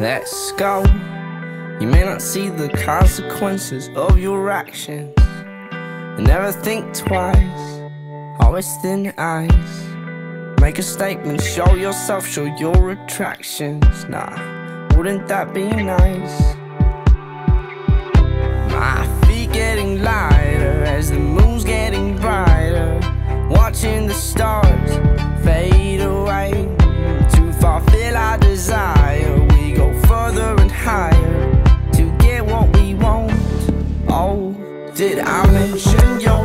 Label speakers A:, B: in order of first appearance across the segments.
A: Let's go. You may not see the consequences of your actions. And never think twice. Always thin eyes. Make a statement, show yourself, show your attractions. Nah, wouldn't that be nice? Did I mention you're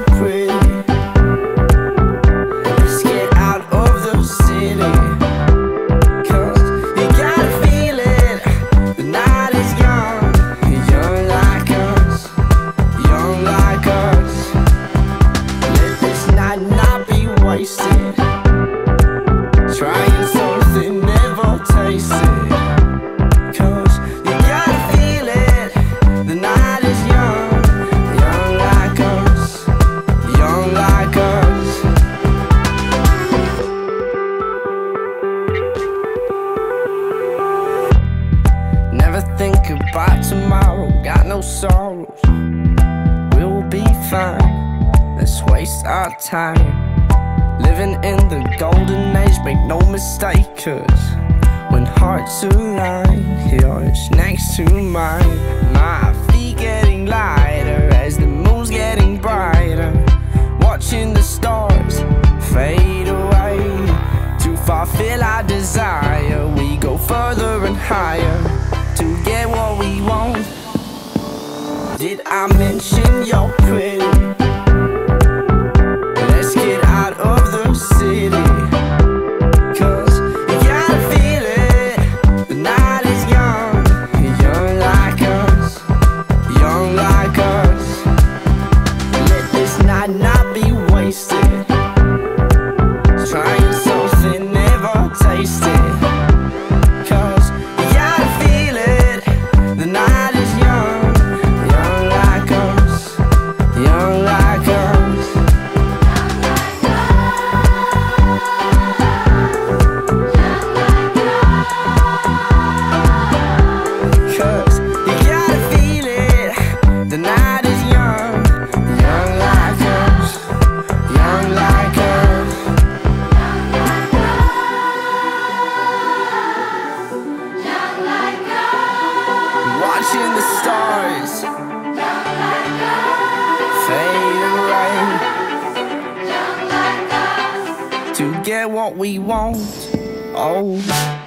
A: About tomorrow, got no sorrows. We'll be fine. Let's waste our time. Living in the golden age, make no mistake, cause when hearts align, yours next to mine. My feet getting lighter as the moon's getting brighter. Watching the stars fade away. To fulfill our desire, we go further and higher to get what we want. Did I mention you're pretty? The night is young. Young like us. Young like us. Like us Watching the stars to get what we want. Oh.